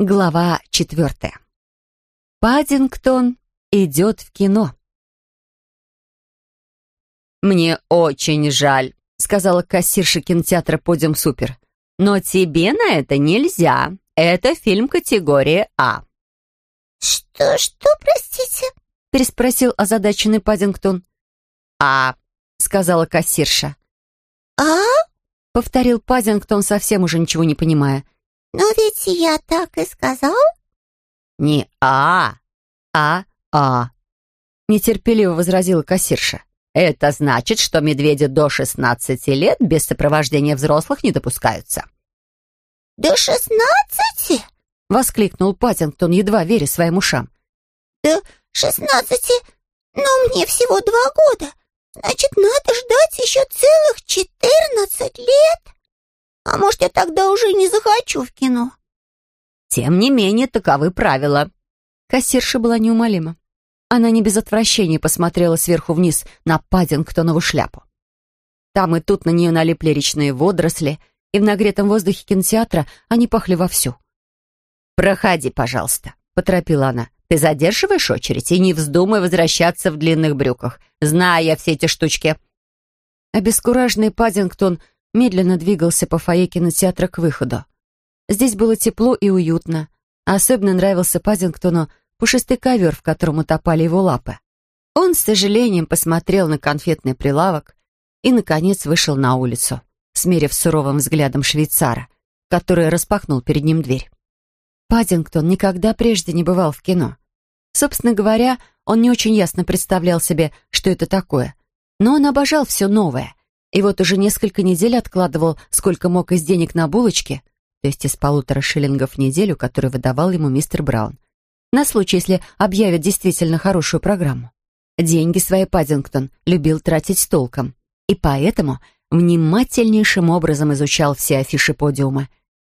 Глава четвертая. Паддингтон идет в кино. «Мне очень жаль», — сказала кассирша кинотеатра «Подиум Супер». «Но тебе на это нельзя. Это фильм категории А». «Что, что, простите?» — переспросил озадаченный Паддингтон. «А», — сказала кассирша. «А?» — повторил Паддингтон, совсем уже ничего не понимая. «Но ведь я так и сказал». «Не А, а А», — нетерпеливо возразила кассирша. «Это значит, что медведи до 16 лет без сопровождения взрослых не допускаются». «До шестнадцати?» — воскликнул Паттингтон, едва веря своим ушам. «До шестнадцати? Но мне всего два года. Значит, надо ждать еще целых четырнадцать лет. А может, я тогда уже не захочу в кино?» «Тем не менее, таковы правила». Кассирша была неумолима. Она не без отвращения посмотрела сверху вниз на Паддингтонову шляпу. Там и тут на нее налипли речные водоросли, и в нагретом воздухе кинотеатра они пахли вовсю. «Проходи, пожалуйста», — поторопила она. «Ты задерживаешь очередь и не вздумай возвращаться в длинных брюках. Знаю я все эти штучки». Обескураженный Паддингтон медленно двигался по фойе кинотеатра к выходу. Здесь было тепло и уютно, а особенно нравился Паддингтону пушистый ковер, в котором утопали его лапы. Он с сожалением посмотрел на конфетный прилавок и, наконец, вышел на улицу, смерив суровым взглядом швейцара, который распахнул перед ним дверь. Паддингтон никогда прежде не бывал в кино. Собственно говоря, он не очень ясно представлял себе, что это такое. Но он обожал все новое. И вот уже несколько недель откладывал, сколько мог из денег на булочки, то есть из полутора шиллингов в неделю, который выдавал ему мистер Браун, на случай, если объявят действительно хорошую программу. Деньги свои Паддингтон любил тратить с толком, и поэтому внимательнейшим образом изучал все афиши подиума.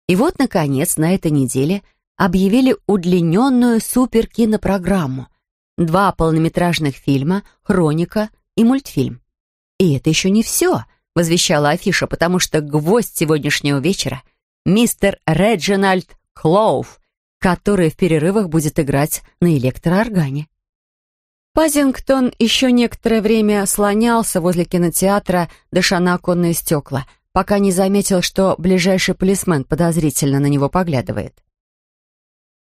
И вот, наконец, на этой неделе – объявили удлиненную суперкинопрограмму. Два полнометражных фильма, хроника и мультфильм. И это еще не все, возвещала афиша, потому что гвоздь сегодняшнего вечера — мистер Реджинальд Клоув, который в перерывах будет играть на электрооргане. Пазингтон еще некоторое время слонялся возле кинотеатра, дыша на оконные стекла, пока не заметил, что ближайший полисмен подозрительно на него поглядывает.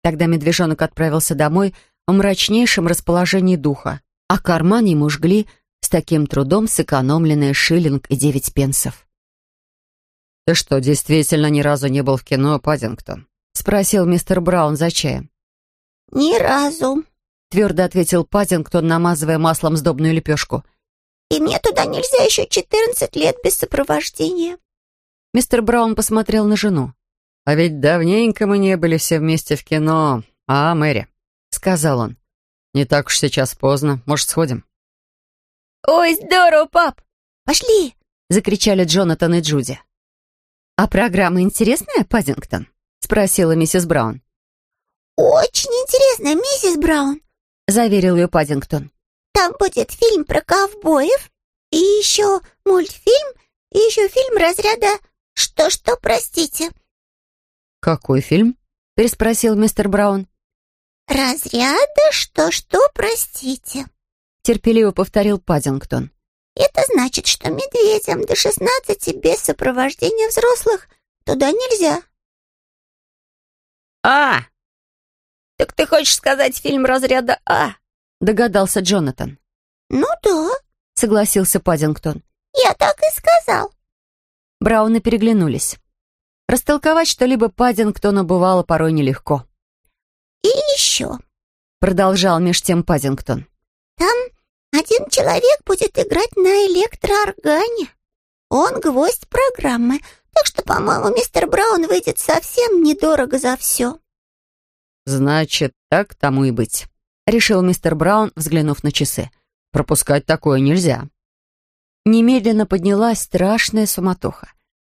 Тогда медвежонок отправился домой в мрачнейшем расположении духа, а карман ему жгли таким трудом сэкономленные шиллинг и девять пенсов. «Ты что, действительно ни разу не был в кино, Паддингтон?» — спросил мистер Браун за чаем. «Ни разу», — твердо ответил Паддингтон, намазывая маслом сдобную лепешку. «И мне туда нельзя еще четырнадцать лет без сопровождения». Мистер Браун посмотрел на жену. «А ведь давненько мы не были все вместе в кино, а, Мэри?» — сказал он. «Не так уж сейчас поздно. Может, сходим?» «Ой, здорово, пап! Пошли!» — закричали Джонатан и Джуди. «А программа интересная, Паддингтон?» — спросила миссис Браун. «Очень интересная, миссис Браун», — заверил ее Паддингтон. «Там будет фильм про ковбоев, и еще мультфильм, и еще фильм разряда «Что-что, простите?» «Какой фильм?» — переспросил мистер Браун. «Разряда что-что, простите», — терпеливо повторил Паддингтон. «Это значит, что медведям до шестнадцати без сопровождения взрослых туда нельзя». «А! Так ты хочешь сказать фильм разряда А?» — догадался Джонатан. «Ну да», — согласился Паддингтон. «Я так и сказал». Брауны переглянулись. Растолковать что-либо Паддингтону бывало порой нелегко. «И еще», — продолжал меж тем Паддингтон. «Там один человек будет играть на электрооргане. Он гвоздь программы, так что, по-моему, мистер Браун выйдет совсем недорого за все». «Значит, так тому и быть», — решил мистер Браун, взглянув на часы. «Пропускать такое нельзя». Немедленно поднялась страшная суматоха.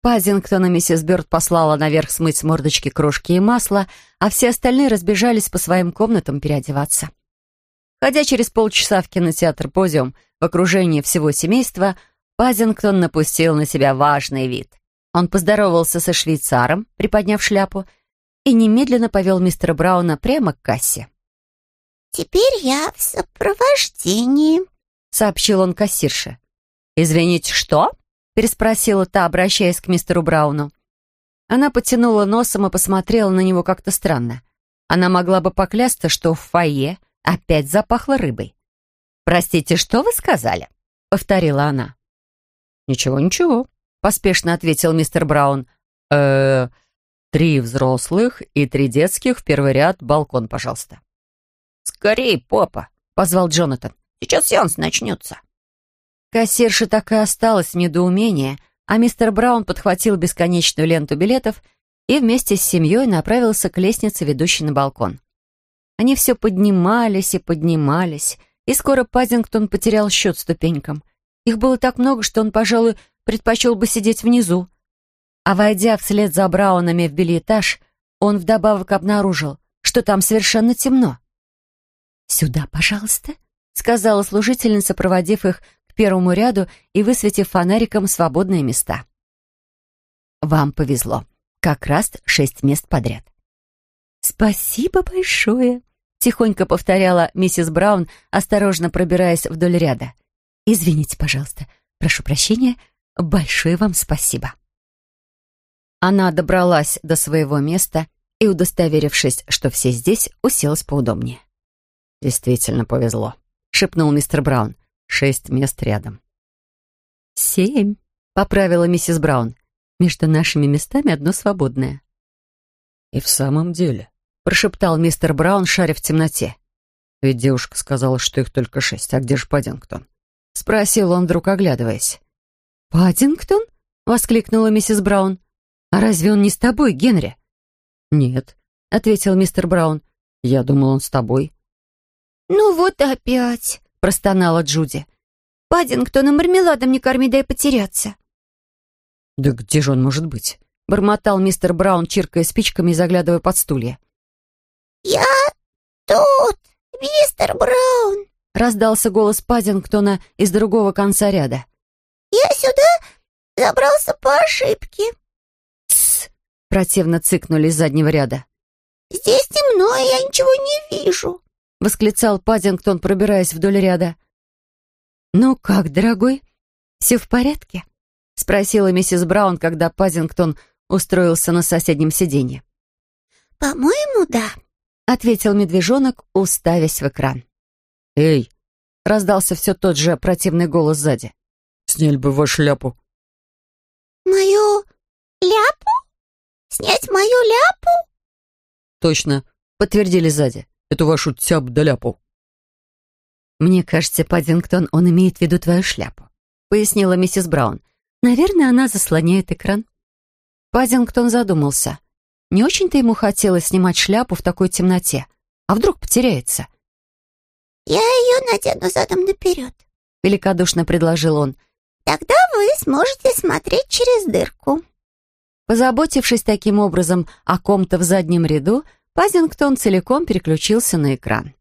Пазингтон и миссис Бёрд послала наверх смыть с мордочки крошки и масло, а все остальные разбежались по своим комнатам переодеваться. Ходя через полчаса в кинотеатр «Подиум» в окружении всего семейства, Пазингтон напустил на себя важный вид. Он поздоровался со швейцаром, приподняв шляпу, и немедленно повел мистера Брауна прямо к кассе. «Теперь я в сопровождении», — сообщил он кассирше. «Извините, что?» — переспросила та, обращаясь к мистеру Брауну. Она потянула носом и посмотрела на него как-то странно. Она могла бы поклясться, что в фойе опять запахло рыбой. «Простите, что вы сказали?» — повторила она. «Ничего, ничего», — поспешно ответил мистер Браун. э три взрослых и три детских в первый ряд, балкон, пожалуйста». «Скорей, попа!» — позвал Джонатан. «Сейчас сеанс начнется». Кассирша так и осталась в недоумении, а мистер Браун подхватил бесконечную ленту билетов и вместе с семьей направился к лестнице, ведущей на балкон. Они все поднимались и поднимались, и скоро Пазингтон потерял счет ступенькам. Их было так много, что он, пожалуй, предпочел бы сидеть внизу. А войдя вслед за Браунами в билетаж, он вдобавок обнаружил, что там совершенно темно. «Сюда, пожалуйста», — сказала служительница, проводив их к первому ряду и высветив фонариком свободные места. «Вам повезло. Как раз шесть мест подряд». «Спасибо большое», — тихонько повторяла миссис Браун, осторожно пробираясь вдоль ряда. «Извините, пожалуйста. Прошу прощения. Большое вам спасибо». Она добралась до своего места и, удостоверившись, что все здесь, уселась поудобнее. «Действительно повезло», — шепнул мистер Браун. «Шесть мест рядом». «Семь», — поправила миссис Браун. «Между нашими местами одно свободное». «И в самом деле», — прошептал мистер Браун, шаря в темноте. «Ведь девушка сказала, что их только шесть. А где же Паддингтон?» — спросил он, вдруг оглядываясь. «Паддингтон?» — воскликнула миссис Браун. «А разве он не с тобой, Генри?» «Нет», — ответил мистер Браун. «Я думал, он с тобой». «Ну вот опять», — простонала Джуди. «Паддингтона мармеладом не корми, дай потеряться». «Да где же он может быть?» — бормотал мистер Браун, чиркая спичками и заглядывая под стулья. «Я тут, мистер Браун», — раздался голос Паддингтона из другого конца ряда. «Я сюда забрался по ошибке». «Тссс!» — противно цыкнули из заднего ряда. «Здесь темно, и я ничего не вижу» восклицал Паддингтон, пробираясь вдоль ряда. «Ну как, дорогой, все в порядке?» — спросила миссис Браун, когда Паддингтон устроился на соседнем сиденье. «По-моему, да», — ответил медвежонок, уставясь в экран. «Эй!» — раздался все тот же противный голос сзади. «Сняли бы вашу шляпу». «Мою ляпу? Снять мою ляпу?» «Точно», — подтвердили сзади эту вашу тяп-доляпу». «Мне кажется, Паддингтон, он имеет в виду твою шляпу», — пояснила миссис Браун. «Наверное, она заслоняет экран». Паддингтон задумался. Не очень-то ему хотелось снимать шляпу в такой темноте. А вдруг потеряется? «Я ее надену задом наперед», — великодушно предложил он. «Тогда вы сможете смотреть через дырку». Позаботившись таким образом о ком-то в заднем ряду, Пазингтон целиком переключился на экран.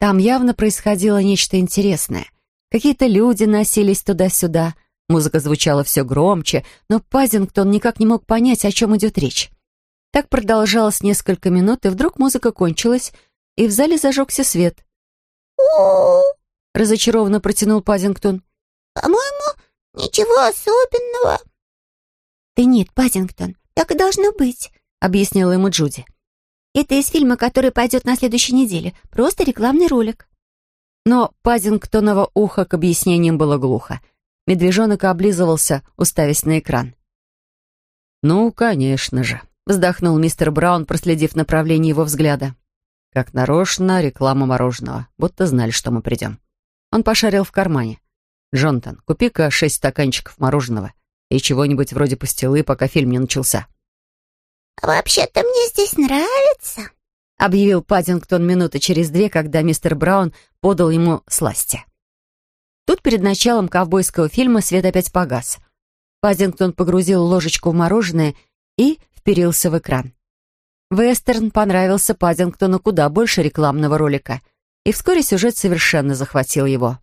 Там явно происходило нечто интересное. Какие-то люди носились туда-сюда, музыка звучала все громче, но Пазингтон никак не мог понять, о чем идет речь. Так продолжалось несколько минут, и вдруг музыка кончилась, и в зале зажегся свет. Разочарованно протянул Пазингтон. «По-моему, ничего особенного». «Да нет, Пазингтон, так и должно быть», — объяснила ему Джуди. Это из фильма, который пойдет на следующей неделе. Просто рекламный ролик». Но Пазингтонова ухо к объяснениям было глухо. Медвежонок облизывался, уставясь на экран. «Ну, конечно же», — вздохнул мистер Браун, проследив направление его взгляда. «Как нарочно реклама мороженого, будто знали, что мы придем». Он пошарил в кармане. «Джонатан, купи-ка шесть стаканчиков мороженого и чего-нибудь вроде пастилы, пока фильм не начался». «Вообще-то мне здесь нравится», — объявил Паддингтон минуты через две, когда мистер Браун подал ему сласти. Тут перед началом ковбойского фильма свет опять погас. Паддингтон погрузил ложечку в мороженое и вперился в экран. Вестерн понравился Паддингтону куда больше рекламного ролика, и вскоре сюжет совершенно захватил его.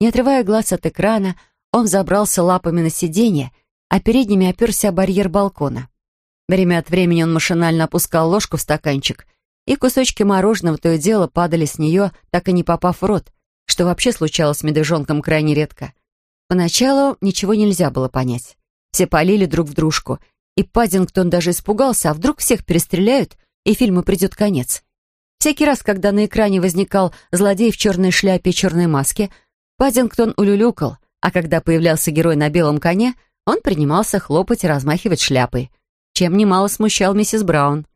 Не отрывая глаз от экрана, он забрался лапами на сиденье, а передними оперся о барьер балкона. Время от времени он машинально опускал ложку в стаканчик, и кусочки мороженого то и дело падали с нее, так и не попав в рот, что вообще случалось с медвежонком крайне редко. Поначалу ничего нельзя было понять. Все полили друг в дружку, и Паддингтон даже испугался, а вдруг всех перестреляют, и фильму придет конец. Всякий раз, когда на экране возникал злодей в черной шляпе и черной маске, Паддингтон улюлюкал, а когда появлялся герой на белом коне, он принимался хлопать и размахивать шляпой, чем немало смущал миссис Браун.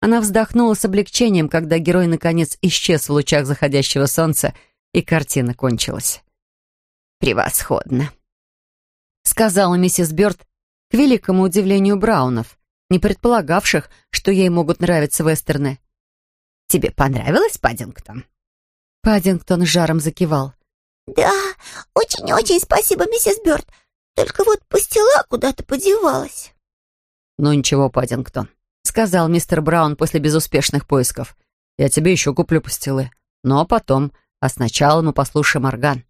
Она вздохнула с облегчением, когда герой наконец исчез в лучах заходящего солнца, и картина кончилась. «Превосходно», — сказала миссис Бёрд к великому удивлению Браунов, не предполагавших, что ей могут нравиться вестерны. «Тебе понравилось, Паддингтон?» Паддингтон жаром закивал. «Да, очень-очень спасибо, миссис Бёрд. Только вот пастила куда-то подевалась». «Ну ничего, Паддингтон», — сказал мистер Браун после безуспешных поисков. «Я тебе еще куплю пастилы. Но потом, а сначала мы послушаем орган».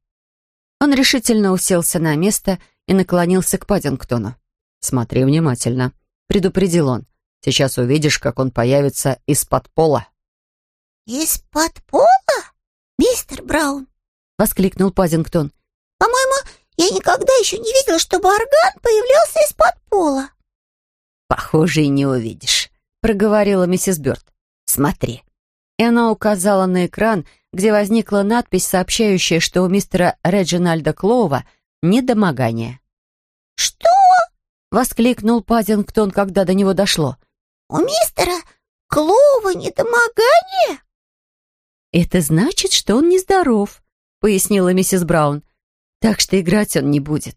Он решительно уселся на место и наклонился к Паддингтону. «Смотри внимательно», — предупредил он. «Сейчас увидишь, как он появится из-под пола». «Из-под пола? Мистер Браун?» — воскликнул Паддингтон. «По-моему, я никогда еще не видела, чтобы орган появлялся из-под пола». «Похоже, и не увидишь», — проговорила миссис Бёрд. «Смотри». И она указала на экран, где возникла надпись, сообщающая, что у мистера Реджинальда Клоува недомогание. «Что?» — воскликнул Паддингтон, когда до него дошло. «У мистера Клоува недомогание?» «Это значит, что он нездоров», — пояснила миссис Браун. «Так что играть он не будет».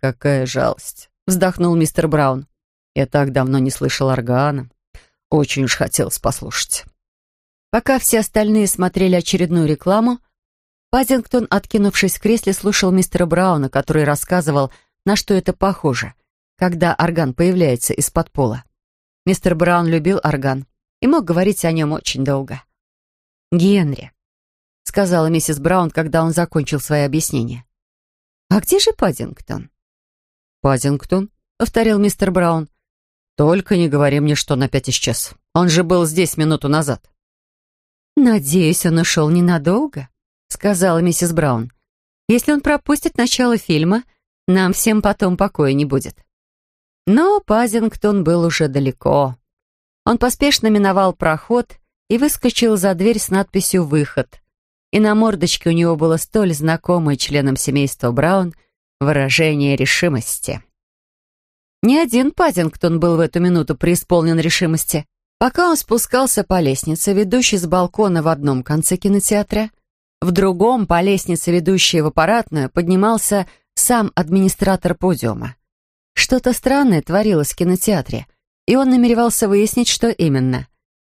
«Какая жалость», — вздохнул мистер Браун. «Я так давно не слышал органа. Очень уж хотелось послушать». Пока все остальные смотрели очередную рекламу, Паддингтон, откинувшись в кресле, слушал мистера Брауна, который рассказывал, на что это похоже, когда орган появляется из-под пола. Мистер Браун любил орган и мог говорить о нем очень долго. «Генри», — сказала миссис Браун, когда он закончил свои объяснения. «А где же Паддингтон?» «Паддингтон?» — повторил мистер Браун. «Только не говори мне, что он опять исчез. Он же был здесь минуту назад». «Надеюсь, он ушел ненадолго», — сказала миссис Браун. «Если он пропустит начало фильма, нам всем потом покоя не будет». Но Пазингтон был уже далеко. Он поспешно миновал проход и выскочил за дверь с надписью «Выход». И на мордочке у него было столь знакомое членам семейства Браун выражение решимости. Ни один Пазингтон был в эту минуту преисполнен решимости. Пока он спускался по лестнице, ведущей с балкона в одном конце кинотеатра, в другом, по лестнице, ведущей в аппаратную, поднимался сам администратор подиума. Что-то странное творилось в кинотеатре, и он намеревался выяснить, что именно.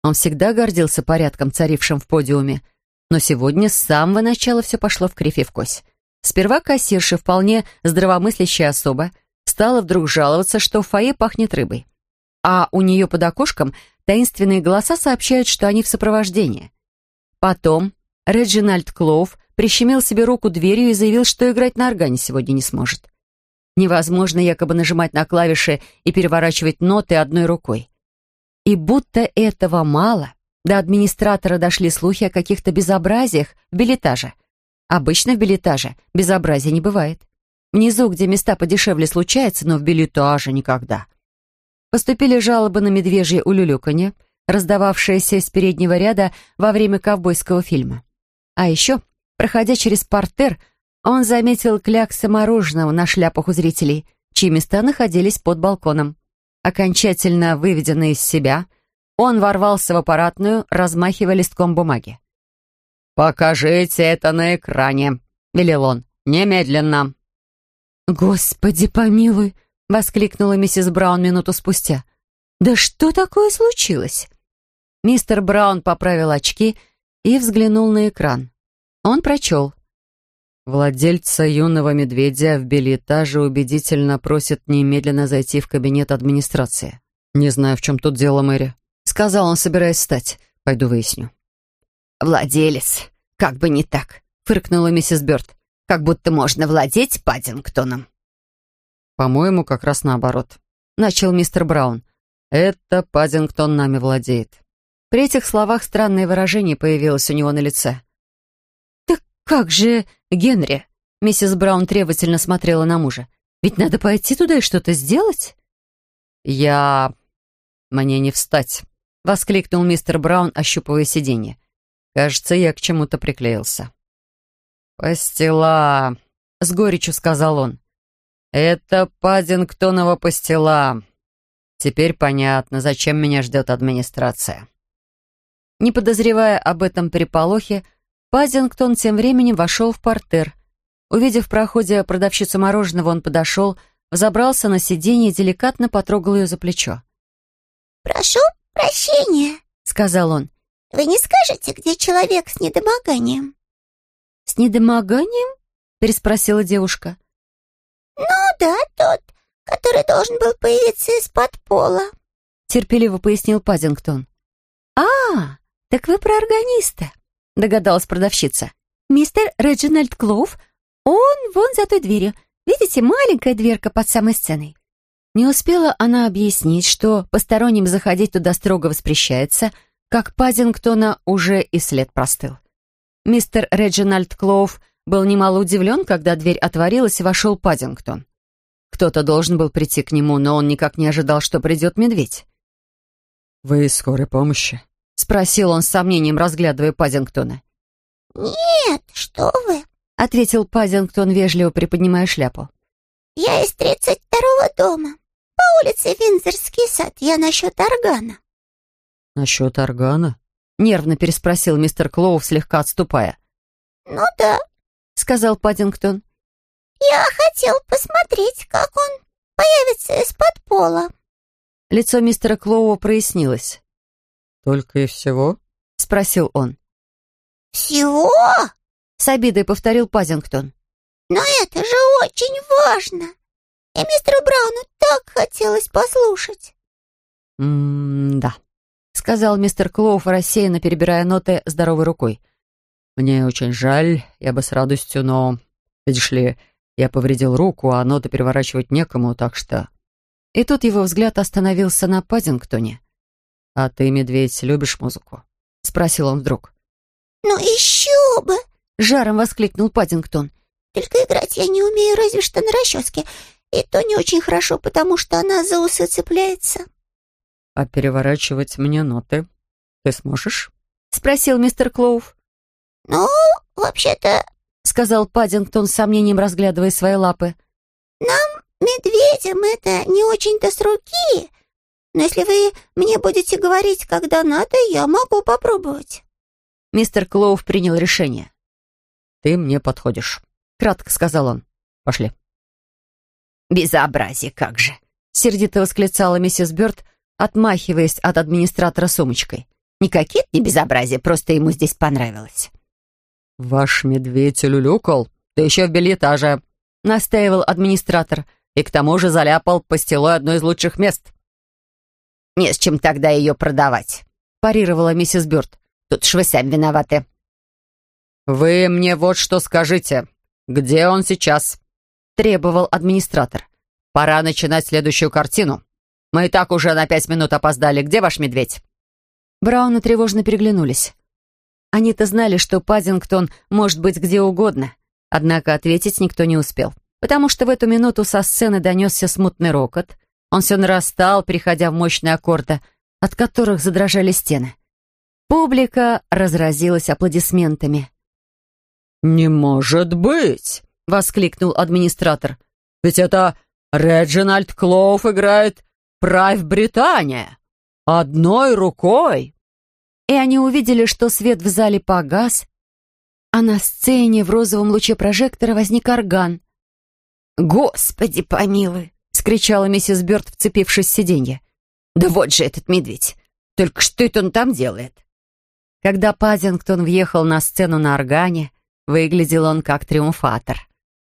Он всегда гордился порядком, царившим в подиуме, но сегодня с самого начала все пошло в кривь и в кось. Сперва кассирша, вполне здравомыслящая особа, стала вдруг жаловаться, что в фойе пахнет рыбой. А у нее под окошком таинственные голоса сообщают, что они в сопровождении. Потом Реджинальд Клоув прищемил себе руку дверью и заявил, что играть на органе сегодня не сможет. Невозможно якобы нажимать на клавиши и переворачивать ноты одной рукой. И будто этого мало, до администратора дошли слухи о каких-то безобразиях в билетаже. Обычно в билетаже безобразия не бывает. Внизу, где места подешевле случаются, но в билетаже никогда. Поступили жалобы на медвежье улюлюканье, раздававшееся из переднего ряда во время ковбойского фильма. А еще, проходя через портер, он заметил кляксы мороженого на шляпах у зрителей, чьи места находились под балконом. Окончательно выведенный из себя, он ворвался в аппаратную, размахивая листком бумаги. «Покажите это на экране», — велел он. «Немедленно». «Господи помилуй!» — воскликнула миссис Браун минуту спустя. «Да что такое случилось?» Мистер Браун поправил очки и взглянул на экран. Он прочел. Владельца юного медведя в билетаже убедительно просит немедленно зайти в кабинет администрации. «Не знаю, в чем тут дело, Мэри», — сказал он, собираясь встать. «Пойду выясню». «Владелец, как бы не так», — фыркнула миссис Бёрд. «Как будто можно владеть Паддингтоном». «По-моему, как раз наоборот», — начал мистер Браун. Это Паддингтон нами владеет». При этих словах странное выражение появилось у него на лице. «Так как же Генри?» Миссис Браун требовательно смотрела на мужа. «Ведь надо пойти туда и что-то сделать». «Я... мне не встать», — воскликнул мистер Браун, ощупывая сиденье. «Кажется, я к чему-то приклеился». «Пастила», — с горечью сказал он. «Это Паддингтонова пастила. Теперь понятно, зачем меня ждет администрация». Не подозревая об этом переполохе, Пазингтон тем временем вошел в портер. Увидев в проходе продавщицу мороженого, он подошел, взобрался на сиденье и деликатно потрогал ее за плечо. «Прошу прощения», — сказал он. «Вы не скажете, где человек с недомоганием?» «С недомоганием?» — переспросила девушка. «Ну да, тот, который должен был появиться из-под пола», — терпеливо пояснил Пазингтон. «А, «Так вы про органиста», — догадалась продавщица. «Мистер Реджинальд Клоув, он вон за той дверью. Видите, маленькая дверка под самой сценой». Не успела она объяснить, что посторонним заходить туда строго воспрещается, как Пазингтона уже и след простыл. Мистер Реджинальд Клоув был немало удивлен, когда дверь отворилась и вошел Паддингтон. Кто-то должен был прийти к нему, но он никак не ожидал, что придет медведь. «Вы из скорой помощи?» — спросил он с сомнением, разглядывая Пазингтона. «Нет, что вы», — ответил Пазингтон, вежливо приподнимая шляпу. «Я из тридцать второго дома. По улице Винзерский сад. Я насчет органа». «Насчет органа?» — нервно переспросил мистер Клоув, слегка отступая. «Ну да», — сказал Паддингтон. «Я хотел посмотреть, как он появится из-под пола». Лицо мистера Клоува прояснилось. «Только и всего?» — спросил он. «Всего?» — с обидой повторил Пазингтон. «Но это же очень важно! И мистеру Брауну так хотелось послушать!» «М-да», — сказал мистер Клоуф, рассеянно перебирая ноты здоровой рукой. «Мне очень жаль, я бы с радостью, но, видишь ли, я повредил руку, а ноты переворачивать некому, так что...» И тут его взгляд остановился на Паддингтоне. «А ты, медведь, любишь музыку?» — спросил он вдруг. «Ну еще бы!» — жаром воскликнул Паддингтон. «Только играть я не умею, разве что на расческе. И то не очень хорошо, потому что она за усы цепляется». «А переворачивать мне ноты ты сможешь?» — спросил мистер Клоув. «Ну, вообще-то...» — сказал Паддингтон с сомнением, разглядывая свои лапы. «Нам, медведям, это не очень-то с руки, но если вы мне будете говорить, когда надо, я могу попробовать». Мистер Клоув принял решение. «Ты мне подходишь», — кратко сказал он. «Пошли». «Безобразие, как же!» — сердито восклицала миссис Бёрд, отмахиваясь от администратора сумочкой. «Никаких не безобразие, просто ему здесь понравилось». «Ваш медведь улюлюкал, да еще в бельетаже», — настаивал администратор, и к тому же заляпал пастилой одно из лучших мест. «Не с чем тогда ее продавать», — парировала миссис Бёрд. «Тут ж вы сами виноваты». «Вы мне вот что скажите. Где он сейчас?» — требовал администратор. «Пора начинать следующую картину. Мы и так уже на пять минут опоздали. Где ваш медведь?» Брауны тревожно переглянулись. Они-то знали, что Паддингтон может быть где угодно, однако ответить никто не успел, потому что в эту минуту со сцены донесся смутный рокот — он все нарастал, переходя в мощные аккорды, от которых задрожали стены. Публика разразилась аплодисментами. «Не может быть!» — воскликнул администратор. «Ведь это Реджинальд Клоуф играет «Правь Британия» одной рукой!» И они увидели, что свет в зале погас, а на сцене в розовом луче прожектора возник орган. «Господи помилуй!» Скричала миссис Бёрд, вцепившись в сиденье. «Да вот же этот медведь! Только что это он там делает?» Когда Паддингтон въехал на сцену на органе, выглядел он как триумфатор.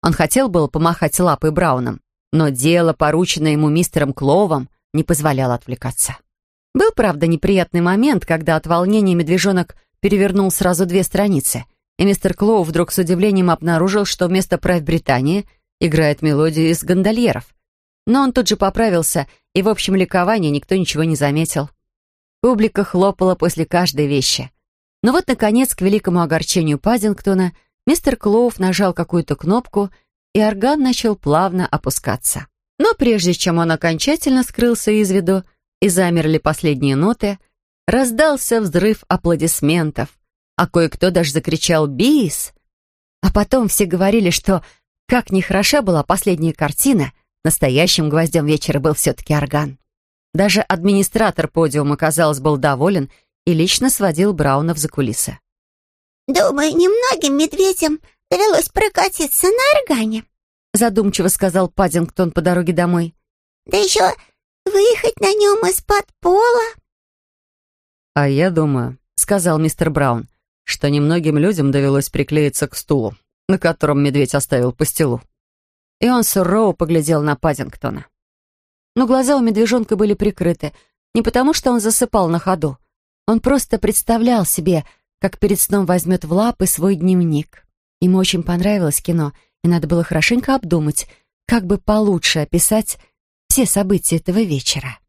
Он хотел было помахать лапой Брауном, но дело, порученное ему мистером Кловом, не позволяло отвлекаться. Был, правда, неприятный момент, когда от волнения медвежонок перевернул сразу две страницы, и мистер Клоу вдруг с удивлением обнаружил, что вместо «Правь Британии» играет мелодию из гондольеров — но он тут же поправился и в общем ликовании никто ничего не заметил. Публика хлопала после каждой вещи. Но вот, наконец, к великому огорчению Паддингтона, мистер Клоув нажал какую-то кнопку, и орган начал плавно опускаться. Но прежде чем он окончательно скрылся из виду и замерли последние ноты, раздался взрыв аплодисментов, а кое-кто даже закричал «Бис!». А потом все говорили, что, как нехороша была последняя картина, настоящим гвоздем вечера был все-таки орган. Даже администратор подиума, казалось, был доволен и лично сводил Брауна в закулисы. «Думаю, немногим медведям довелось прокатиться на органе», задумчиво сказал Паддингтон по дороге домой. «Да еще выехать на нем из-под пола». «А я думаю», — сказал мистер Браун, что немногим людям довелось приклеиться к стулу, на котором медведь оставил пастилу. И он сурово поглядел на Паддингтона. Но глаза у медвежонка были прикрыты, не потому что он засыпал на ходу. Он просто представлял себе, как перед сном возьмет в лапы свой дневник. Ему очень понравилось кино, и надо было хорошенько обдумать, как бы получше описать все события этого вечера.